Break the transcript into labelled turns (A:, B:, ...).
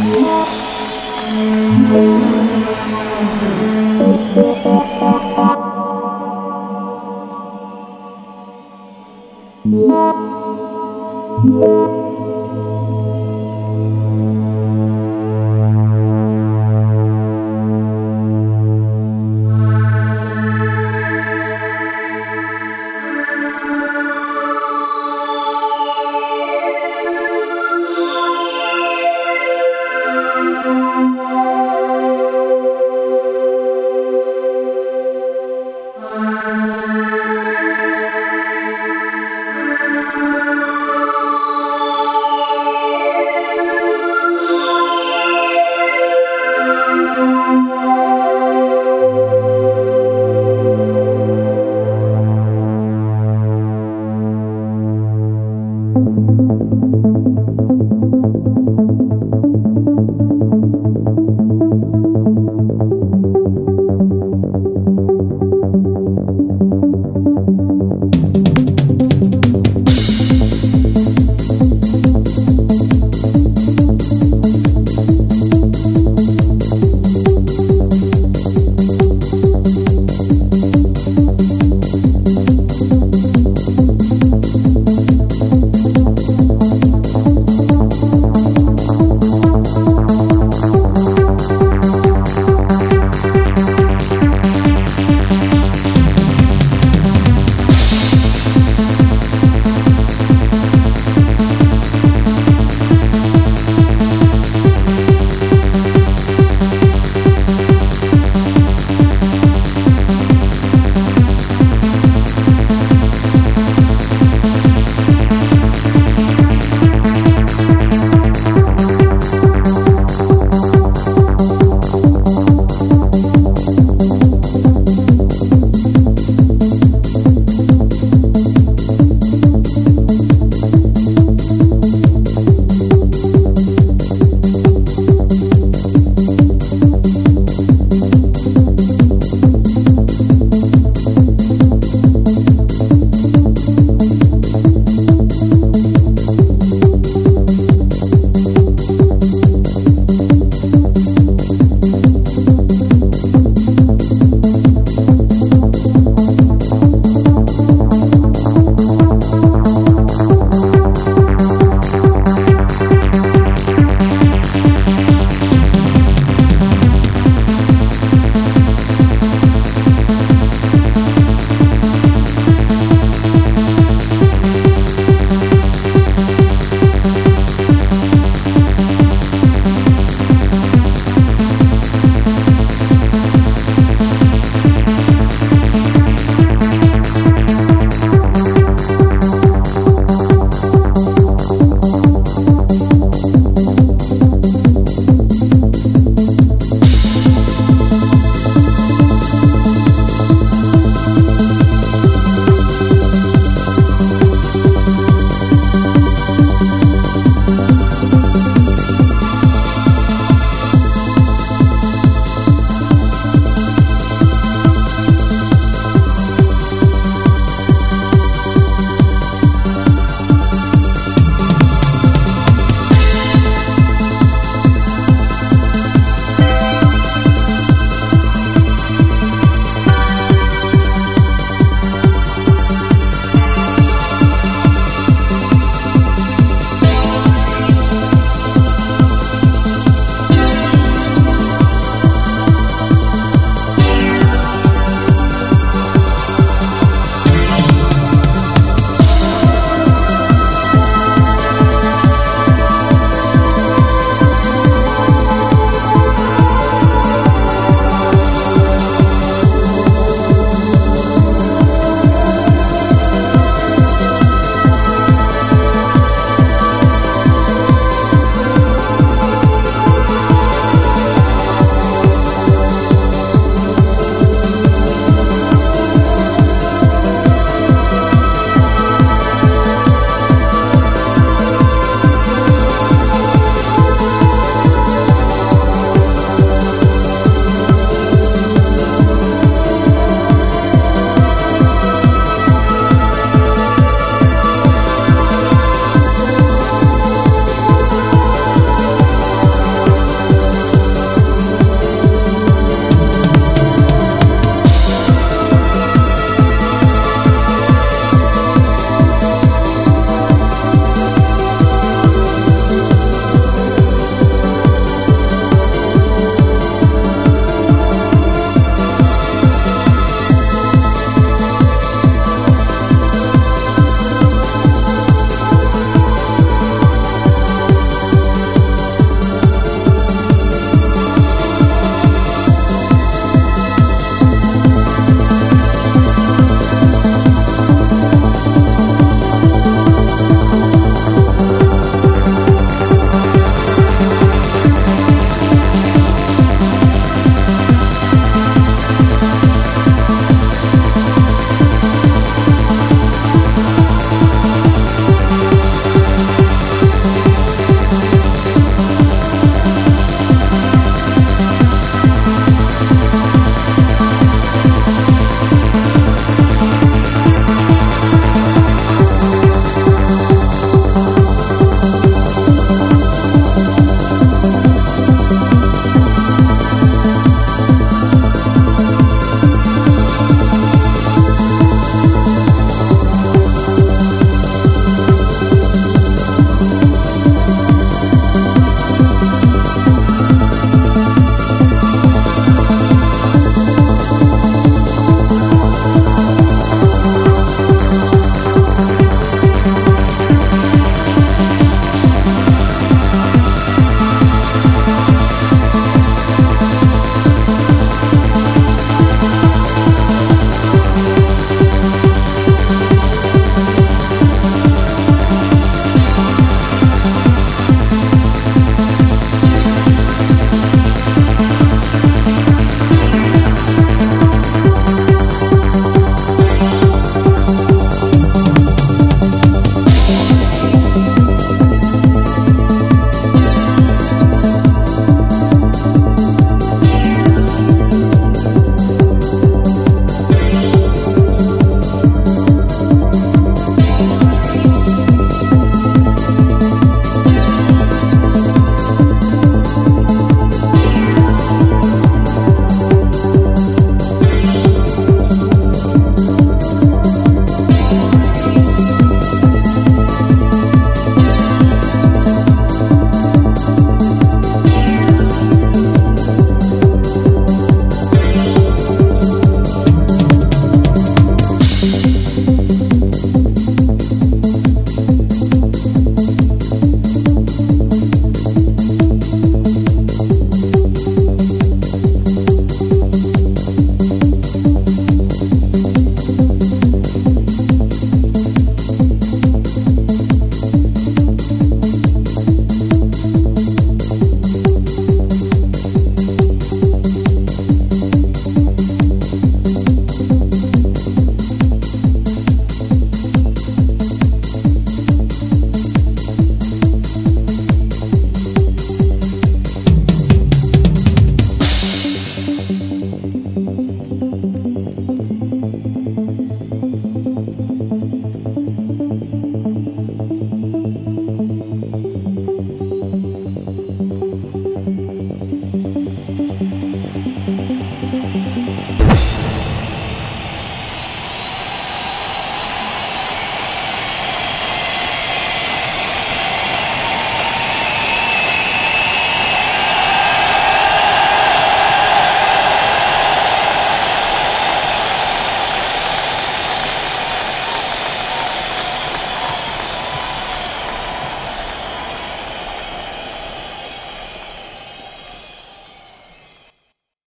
A: Yeah.